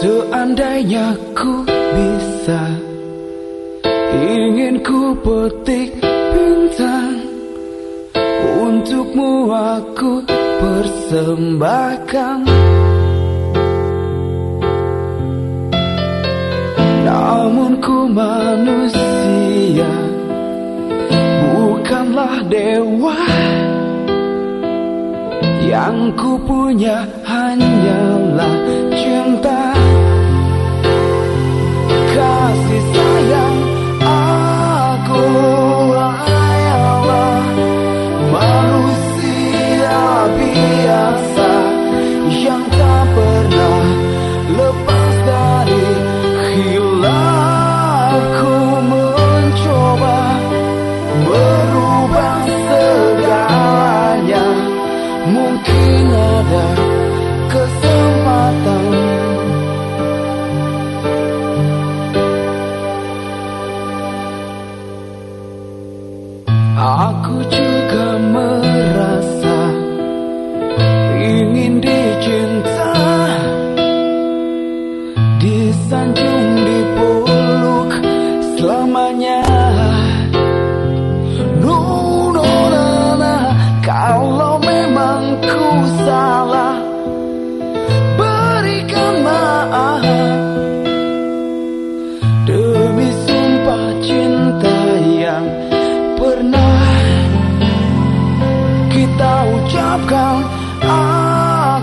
Seandainya ku bisa Ingin ku petik bintang Untukmu aku persembahkan. Namun ku manusia Bukanlah dewa Yang ku punya hanyalah Aku juga merasa ingin dicinta. Disanjung dipeluk selamanya. No, no, Kalau memang ku salah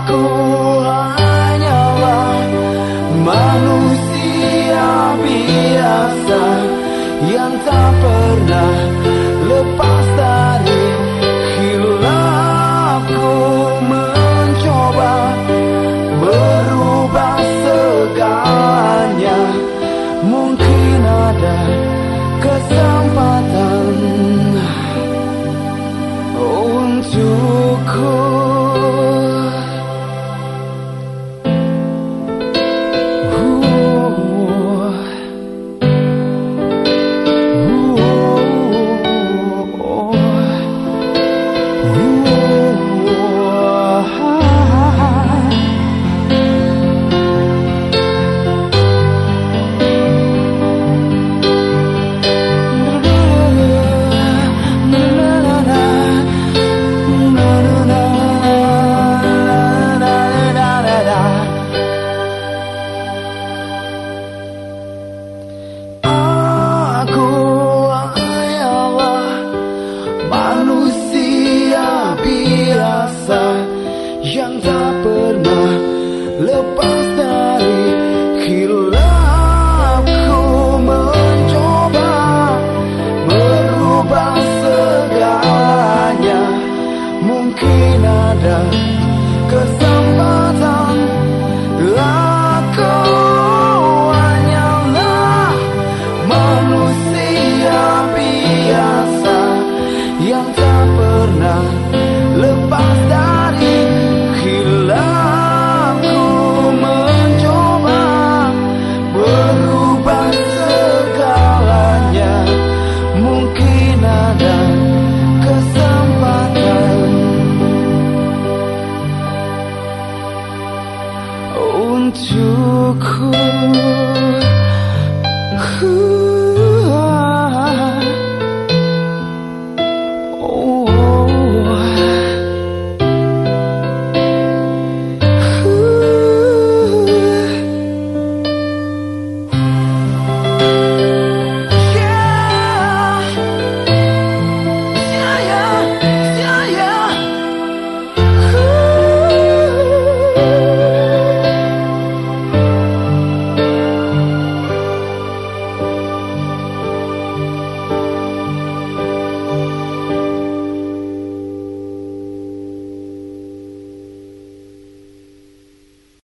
Aku hanyalah manusia biasa Yang tak pernah lepas manusia biasa yang tak untukku